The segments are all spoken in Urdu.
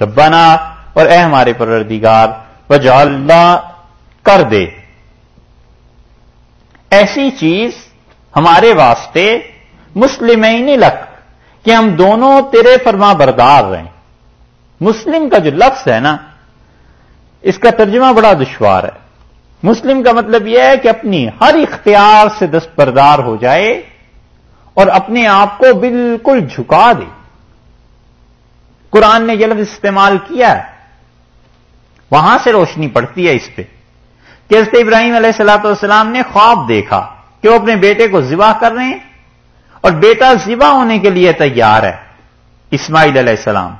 ربنا اور اے ہمارے پروردگار، وجعلنا کر دے۔ ایسی چیز ہمارے واسطے مسلم ہی نہیں کہ ہم دونوں تیرے فرما بردار رہیں۔ مسلم کا جو لفظ ہے نا، اس کا ترجمہ بڑا دشوار ہے۔ مسلم کا مطلب یہ ہے کہ اپنی ہر اختیار سے دستبردار ہو جائے اور اپنے آپ کو بالکل جھکا دے۔ قرآن نے یہ لفظ استعمال کیا ہے۔ وہاں سے روشنی پڑتی ہے اس پہ۔ کہ حضرت ابراہیم علیہ السلاۃ والسلام نے خواب دیکھا کہ وہ اپنے بیٹے کو ذبح کر رہے ہیں اور بیٹا ذبح ہونے کے لیے تیار ہے۔ اسماعیل علیہ السلام،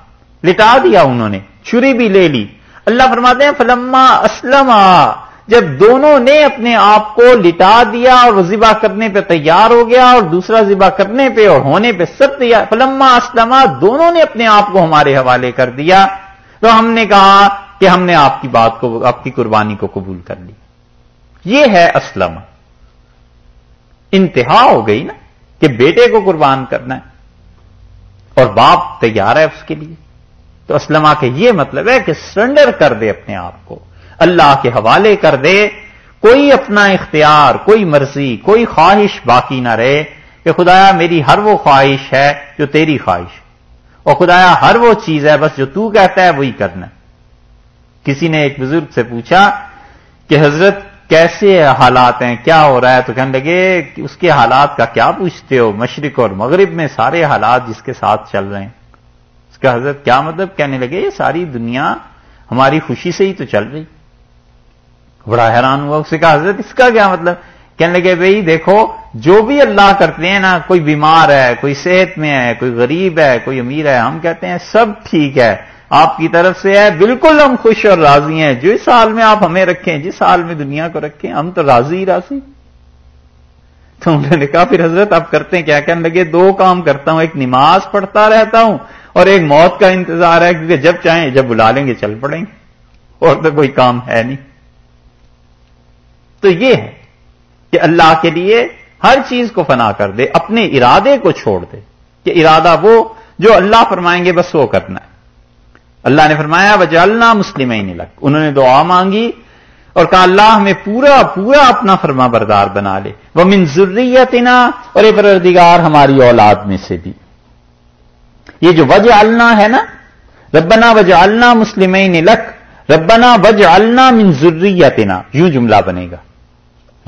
لٹا دیا انہوں نے، چھری بھی لے لی۔ اللہ فرماتے ہیں، فلما اسلم جب دونوں نے اپنے آپ کو لٹا دیا اور ذبح کرنے پہ تیار ہو گیا اور دوسرا ذبح کرنے پہ اور ہونے پہ سب تیار، فلما اسلم دونوں نے اپنے آپ کو ہمارے حوالے کر دیا۔ تو ہم نے کہا کہ ہم نے آپ کی بات کو، آپ کی قربانی کو قبول کر لی۔ یہ ہے اسلم انتہا ہو گئی نا کہ بیٹے کو قربان کرنا ہے۔ اور باپ تیار ہے اس کے لیے۔ تو اسلمہ کے یہ مطلب ہے کہ سرنڈر کر دے اپنے آپ کو۔ اللہ کے حوالے کر دے، کوئی اپنا اختیار، کوئی مرضی، کوئی خواہش باقی نہ رہے کہ خدایا میری ہر وہ خواہش ہے جو تیری خواہش۔ اور خدایا ہر وہ چیز ہے بس جو تو کہتا ہے وہی کرنا۔ کسی نے ایک بزرگ سے پوچھا کہ حضرت کیسے حالات ہیں، کیا ہو رہا ہے؟ تو کہنے لگے کہ اس کے حالات کا کیا پوچھتے ہو؟ مشرق اور مغرب میں سارے حالات جس کے ساتھ چل رہے ہیں۔ اس کا حضرت کیا مطلب؟ کہنے لگے یہ ساری دنیا ہماری خوشی سے ہی تو چل رہی۔ بڑا حیران ہوا اس سے، کہا، حضرت، اس کا کیا مطلب؟ کہنے لگے، بھائی، دیکھو، جو بھی اللہ کرتے ہیں نا، کوئی بیمار ہے، کوئی صحت میں ہے، کوئی غریب ہے، کوئی امیر ہے، ہم کہتے ہیں، سب ٹھیک ہے، آپ کی طرف سے ہے، بالکل ہم خوش اور راضی ہیں، جس حال میں آپ ہمیں رکھیں، جس حال میں دنیا کو رکھیں، ہم تو راضی ہی راضی۔ تو انہوں نے کہا، پھر حضرت، آپ کرتے ہیں کیا؟ کہنے لگے، دو کام کرتا ہوں، ایک نماز پڑھتا رہتا ہوں اور ایک موت کا انتظار ہے، کیونکہ جب چاہیں، جب بلا لیں گے، چل پڑیں گے۔ اور تو کوئی کام ہے نہیں۔ تو یہ ہے کہ اللہ کے لیے ہر چیز کو فنا کر دے، اپنے ارادے کو چھوڑ دے۔ کہ ارادہ وہ جو اللہ فرمائیں گے بس وہ کرنا ہے۔ اللہ نے فرمایا وجالنا مسلم لگ انہوں نے دعا مانگی اور کہا، اللہ ہمیں پورا پورا اپنا فرما بردار بنا لے۔ وہ منظریتنا اور پردگار ہماری اولاد میں سے بھی۔ یہ جو وج النا ہے نا، ربنا وج النا مسلم لک ربنا وج النا منظریتنا یوں جملہ بنے گا۔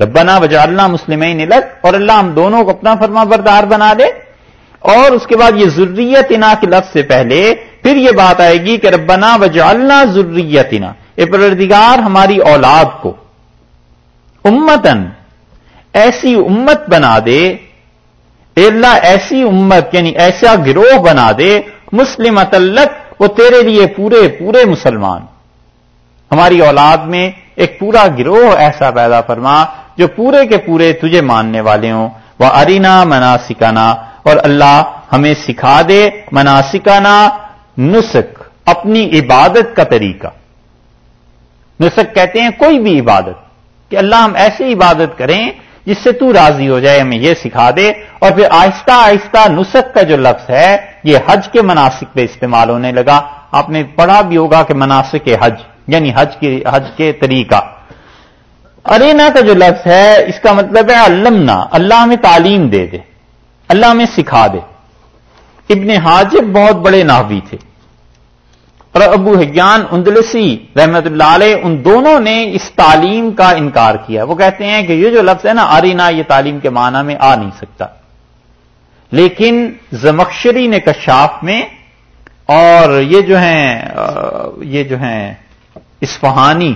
ربنا وج النا مسلم لک، اور اللہ ہم دونوں کو اپنا فرما بردار بنا دے۔ اور اس کے بعد یہ ضروریت انا کے لفظ سے پہلے پھر یہ بات آئے گی کہ ربنا وجالنا ضروریت انا اے پروردگار، ہماری اولاد کو امتن ایسی امت بنا دے۔ اے اللہ، ایسی امت یعنی ایسا گروہ بنا دے مسلم تلک وہ تیرے لیے پورے پورے مسلمان۔ ہماری اولاد میں ایک پورا گروہ ایسا پیدا فرما جو پورے کے پورے تجھے ماننے والے ہوں۔ وہ ارینا مناسکانا اور اللہ ہمیں سکھا دے مناسکانا، نسک، اپنی عبادت کا طریقہ۔ نسک کہتے ہیں کوئی بھی عبادت، کہ اللہ ہم ایسی عبادت کریں جس سے تو راضی ہو جائے، ہمیں یہ سکھا دے۔ اور پھر آہستہ آہستہ نسک کا جو لفظ ہے، یہ حج کے مناسب پہ استعمال ہونے لگا۔ آپ نے پڑھا بھی ہوگا کہ مناسب حج یعنی حج کے حج کے طریقہ۔ ارینا کا جو لفظ ہے، اس کا مطلب ہے علمنا، اللہ ہمیں تعلیم دے دے، اللہ میں سکھا دے۔ ابن حاجب بہت بڑے ناوی تھے۔ اور ابو حیان اندلسی رحمت اللہ علیہ، ان دونوں نے اس تعلیم کا انکار کیا۔ وہ کہتے ہیں کہ یہ جو لفظ ہے نا آرینا یہ تعلیم کے معنی میں آ نہیں سکتا۔ لیکن زمخشری نے کشاف میں، اور یہ جو ہیں، یہ جو ہیں اسفہانی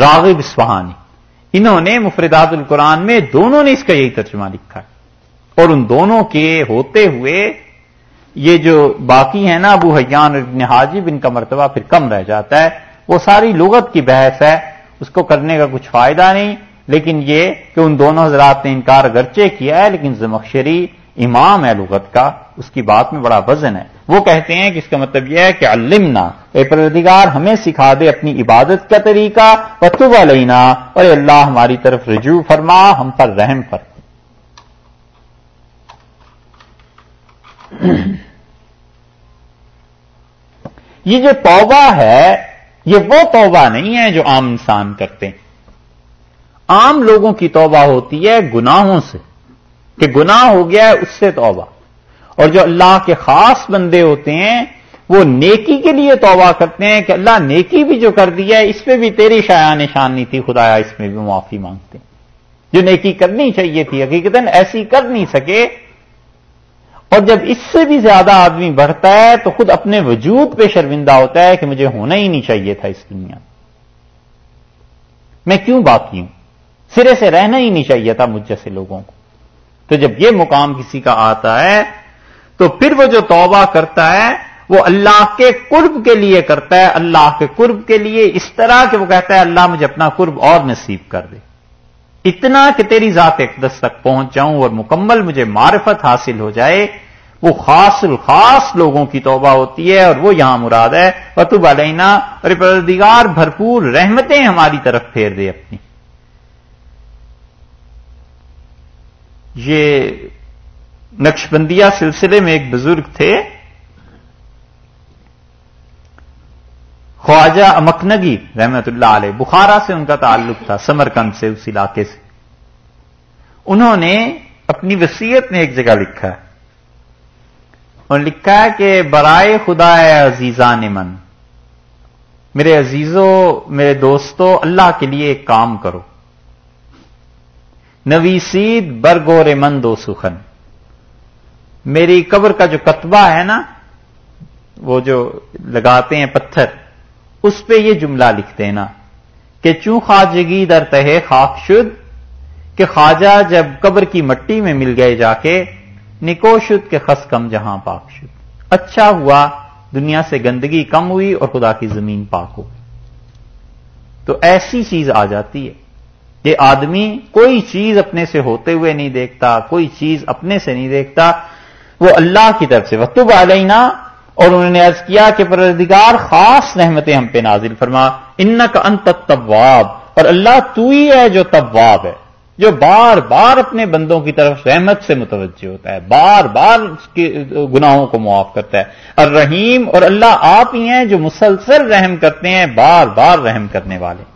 راغب اسفہانی انہوں نے مفردات القرآن میں دونوں نے اس کا یہی ترجمہ لکھا ہے۔ اور ان دونوں کے ہوتے ہوئے یہ جو باقی ہیں نا، ابو حیان ابن حاجب، ان کا مرتبہ پھر کم رہ جاتا ہے۔ وہ ساری لغت کی بحث ہے، اس کو کرنے کا کچھ فائدہ نہیں۔ لیکن یہ کہ ان دونوں حضرات نے انکار گرچے کیا ہے، لیکن زمخشری امام ہے لغت کا، اس کی بات میں بڑا وزن ہے۔ وہ کہتے ہیں کہ اس کا مطلب یہ ہے کہ علمنا، اے پردگار ہمیں سکھا دے اپنی عبادت کا طریقہ وطب علینا اور اللہ ہماری طرف رجوع فرما، ہم پر رحم فرما یہ جو توبہ ہے، یہ وہ توبہ نہیں ہے جو عام انسان کرتے ہیں۔ عام لوگوں کی توبہ ہوتی ہے گناہوں سے، کہ گناہ ہو گیا ہے، اس سے توبہ۔ اور جو اللہ کے خاص بندے ہوتے ہیں، وہ نیکی کے لیے توبہ کرتے ہیں کہ اللہ نیکی بھی جو کر دیا ہے، اس پہ بھی تیری شاع نشان نہیں تھی، خدایا اس میں بھی معافی مانگتے ہیں۔ جو نیکی کرنی چاہیے تھی حقیقت ایسی کر نہیں سکے۔ اور جب اس سے بھی زیادہ آدمی بڑھتا ہے، تو خود اپنے وجود پہ شرمندہ ہوتا ہے کہ مجھے ہونا ہی نہیں چاہیے تھا اس دنیا میں۔ میں کیوں باقی ہوں؟ سرے سے رہنا ہی نہیں چاہیے تھا مجھ جیسے لوگوں کو۔ تو جب یہ مقام کسی کا آتا ہے تو پھر وہ جو توبہ کرتا ہے، وہ اللہ کے قرب کے لیے کرتا ہے، اللہ کے قرب کے لیے اس طرح کہ وہ کہتا ہے، اللہ مجھے اپنا قرب اور نصیب کر دے۔ اتنا کہ تیری ذات اقدس تک پہنچ جاؤں اور مکمل مجھے معرفت حاصل ہو جائے، وہ خاص الخاص لوگوں کی توبہ ہوتی ہے اور وہ یہاں مراد ہے۔ وطب علینا اور پردگار بھرپور رحمتیں ہماری طرف پھیر دے اپنی۔ یہ نقش بندیہ سلسلے میں ایک بزرگ تھے۔ خواجہ امکنگی رحمت اللہ علیہ، بخارا سے ان کا تعلق تھا، سمرکند سے اس علاقے سے۔ انہوں نے اپنی وسیعت میں ایک جگہ لکھا۔ ہے اور لکھا ہے کہ برائے خدا عزیزان من، میرے عزیزوں میرے دوستوں اللہ کے لیے ایک کام کرو۔ نویسید برگور من دو سخن۔ میری قبر کا جو کتبہ ہے نا، وہ جو لگاتے ہیں پتھر، اس پہ یہ جملہ لکھ دینا کہ چوں خواجگی در تہے خاک شد، کہ خواجہ جب قبر کی مٹی میں مل گئے جا کے، نکو شد کہ خس کم جہاں پاک شد۔ اچھا ہوا، دنیا سے گندگی کم ہوئی اور خدا کی زمین پاک ہو تو ایسی چیز آ جاتی ہے کہ آدمی کوئی چیز اپنے سے ہوتے ہوئے نہیں دیکھتا، کوئی چیز اپنے سے نہیں دیکھتا وہ اللہ کی طرف سے وطب علینا اور انہوں نے عرض کیا کہ پردگار خاص رحمتیں ہم پہ نازل فرما ان کا انت طواب اور اللہ تو ہی ہے جو طواب ہے، جو بار بار اپنے بندوں کی طرف رحمت سے متوجہ ہوتا ہے، بار بار اس کے گناہوں کو معاف کرتا ہے۔ اور رحیم اور اللہ آپ ہی ہیں جو مسلسل رحم کرتے ہیں، بار بار رحم کرنے والے۔